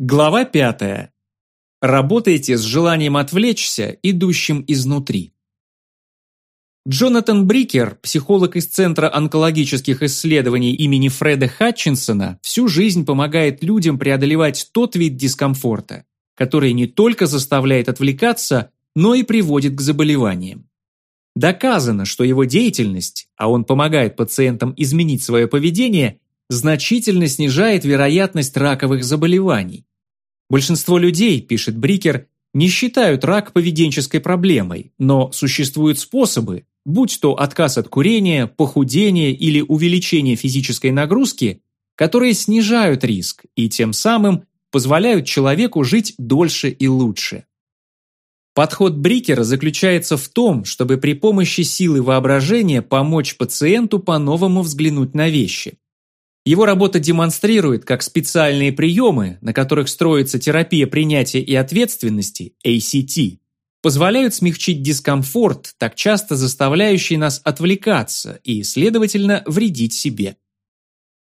Глава пятая. Работайте с желанием отвлечься, идущим изнутри. Джонатан Брикер, психолог из Центра онкологических исследований имени Фреда Хатчинсона, всю жизнь помогает людям преодолевать тот вид дискомфорта, который не только заставляет отвлекаться, но и приводит к заболеваниям. Доказано, что его деятельность, а он помогает пациентам изменить свое поведение, значительно снижает вероятность раковых заболеваний. Большинство людей, пишет Брикер, не считают рак поведенческой проблемой, но существуют способы, будь то отказ от курения, похудение или увеличение физической нагрузки, которые снижают риск и тем самым позволяют человеку жить дольше и лучше. Подход Брикера заключается в том, чтобы при помощи силы воображения помочь пациенту по-новому взглянуть на вещи. Его работа демонстрирует, как специальные приемы, на которых строится терапия принятия и ответственности, ACT, позволяют смягчить дискомфорт, так часто заставляющий нас отвлекаться и, следовательно, вредить себе.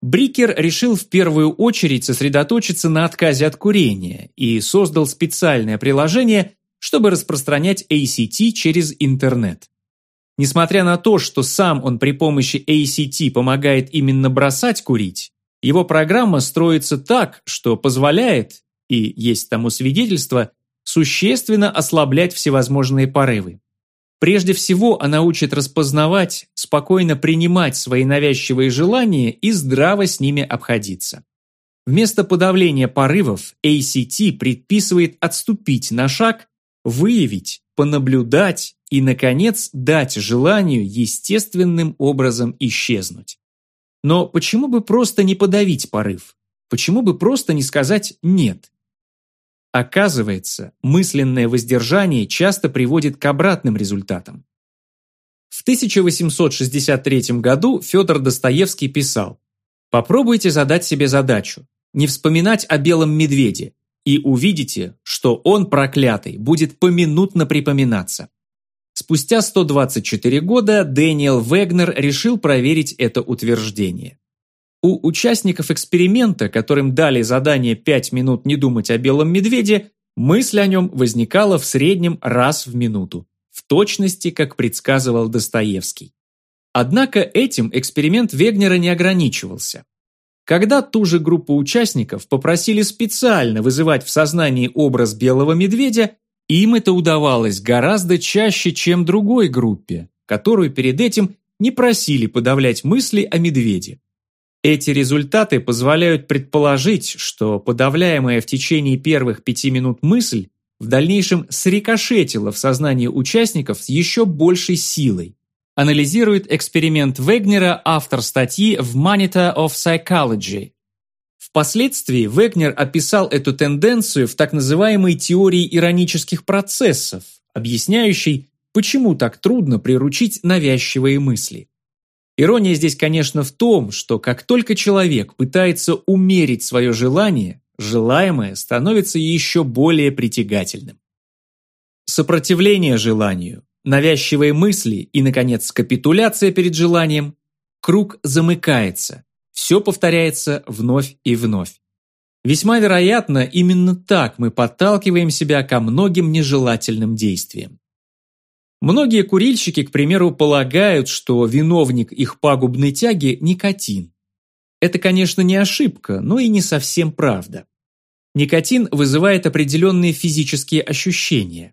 Брикер решил в первую очередь сосредоточиться на отказе от курения и создал специальное приложение, чтобы распространять ACT через интернет. Несмотря на то, что сам он при помощи ACT помогает именно бросать курить, его программа строится так, что позволяет, и есть тому свидетельство, существенно ослаблять всевозможные порывы. Прежде всего, она учит распознавать, спокойно принимать свои навязчивые желания и здраво с ними обходиться. Вместо подавления порывов ACT предписывает отступить на шаг, выявить, понаблюдать и, наконец, дать желанию естественным образом исчезнуть. Но почему бы просто не подавить порыв? Почему бы просто не сказать «нет»? Оказывается, мысленное воздержание часто приводит к обратным результатам. В 1863 году Федор Достоевский писал «Попробуйте задать себе задачу, не вспоминать о белом медведе, и увидите, что он, проклятый, будет поминутно припоминаться. Спустя 124 года Дэниел Вегнер решил проверить это утверждение. У участников эксперимента, которым дали задание 5 минут не думать о белом медведе, мысль о нем возникала в среднем раз в минуту, в точности, как предсказывал Достоевский. Однако этим эксперимент Вегнера не ограничивался. Когда ту же группу участников попросили специально вызывать в сознании образ белого медведя, им это удавалось гораздо чаще, чем другой группе, которую перед этим не просили подавлять мысли о медведе. Эти результаты позволяют предположить, что подавляемая в течение первых пяти минут мысль в дальнейшем срикошетила в сознании участников с еще большей силой. Анализирует эксперимент Вегнера автор статьи в Monitor of Psychology Впоследствии Вегнер описал эту тенденцию в так называемой теории иронических процессов, объясняющей, почему так трудно приручить навязчивые мысли. Ирония здесь, конечно, в том, что как только человек пытается умерить свое желание, желаемое становится еще более притягательным. Сопротивление желанию, навязчивые мысли и, наконец, капитуляция перед желанием – круг замыкается, все повторяется вновь и вновь. Весьма вероятно, именно так мы подталкиваем себя ко многим нежелательным действиям. Многие курильщики, к примеру, полагают, что виновник их пагубной тяги – никотин. Это, конечно, не ошибка, но и не совсем правда. Никотин вызывает определенные физические ощущения.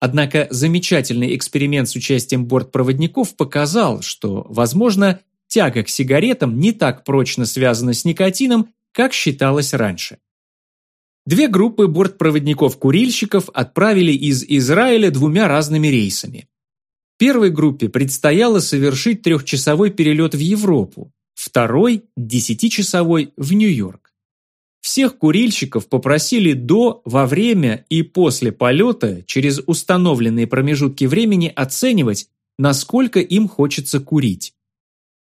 Однако замечательный эксперимент с участием бортпроводников показал, что, возможно, тяга к сигаретам не так прочно связана с никотином, как считалось раньше. Две группы бортпроводников-курильщиков отправили из Израиля двумя разными рейсами. Первой группе предстояло совершить трехчасовой перелет в Европу, второй – десятичасовой в Нью-Йорк. Всех курильщиков попросили до, во время и после полета через установленные промежутки времени оценивать, насколько им хочется курить.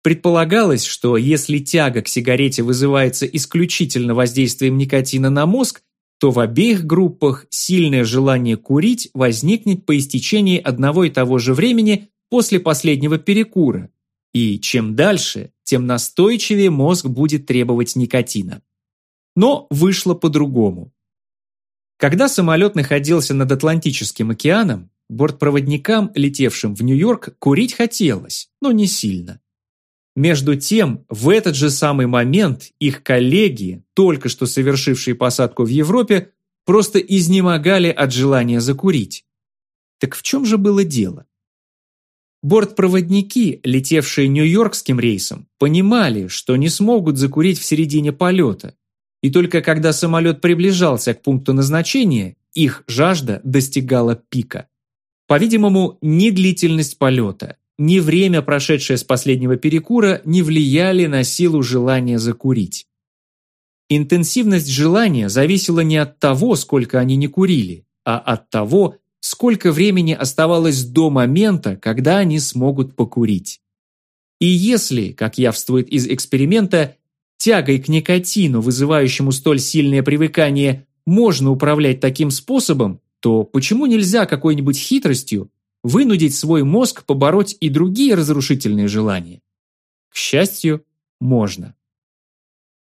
Предполагалось, что если тяга к сигарете вызывается исключительно воздействием никотина на мозг, то в обеих группах сильное желание курить возникнет по истечении одного и того же времени после последнего перекура. И чем дальше, тем настойчивее мозг будет требовать никотина. Но вышло по-другому. Когда самолет находился над Атлантическим океаном, бортпроводникам, летевшим в Нью-Йорк, курить хотелось, но не сильно. Между тем, в этот же самый момент их коллеги, только что совершившие посадку в Европе, просто изнемогали от желания закурить. Так в чем же было дело? Бортпроводники, летевшие нью-йоркским рейсом, понимали, что не смогут закурить в середине полета, и только когда самолет приближался к пункту назначения, их жажда достигала пика. По-видимому, ни длительность полета, ни время, прошедшее с последнего перекура, не влияли на силу желания закурить. Интенсивность желания зависела не от того, сколько они не курили, а от того, сколько времени оставалось до момента, когда они смогут покурить. И если, как явствует из эксперимента, тягой к никотину, вызывающему столь сильное привыкание, можно управлять таким способом, то почему нельзя какой-нибудь хитростью вынудить свой мозг побороть и другие разрушительные желания? К счастью, можно.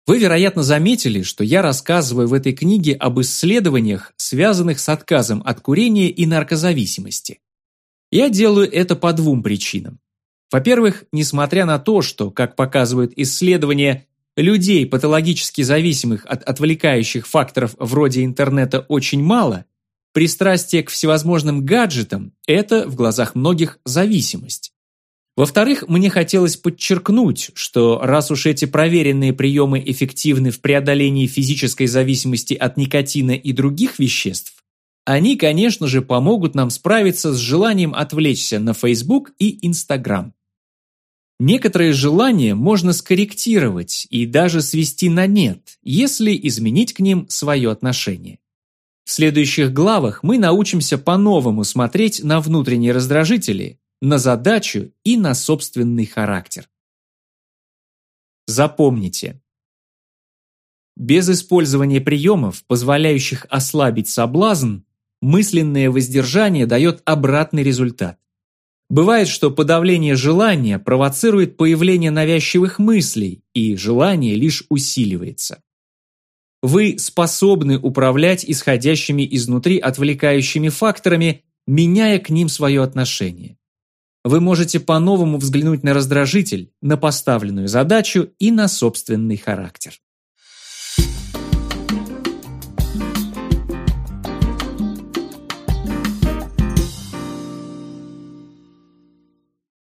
Вы, вероятно, заметили, что я рассказываю в этой книге об исследованиях, связанных с отказом от курения и наркозависимости. Я делаю это по двум причинам. Во-первых, несмотря на то, что, как показывают исследования, людей, патологически зависимых от отвлекающих факторов вроде интернета очень мало, пристрастие к всевозможным гаджетам – это, в глазах многих, зависимость. Во-вторых, мне хотелось подчеркнуть, что раз уж эти проверенные приемы эффективны в преодолении физической зависимости от никотина и других веществ, они, конечно же, помогут нам справиться с желанием отвлечься на Facebook и Instagram. Некоторые желания можно скорректировать и даже свести на нет, если изменить к ним свое отношение. В следующих главах мы научимся по-новому смотреть на внутренние раздражители, на задачу и на собственный характер. Запомните. Без использования приемов, позволяющих ослабить соблазн, мысленное воздержание дает обратный результат. Бывает, что подавление желания провоцирует появление навязчивых мыслей, и желание лишь усиливается. Вы способны управлять исходящими изнутри отвлекающими факторами, меняя к ним свое отношение вы можете по-новому взглянуть на раздражитель, на поставленную задачу и на собственный характер.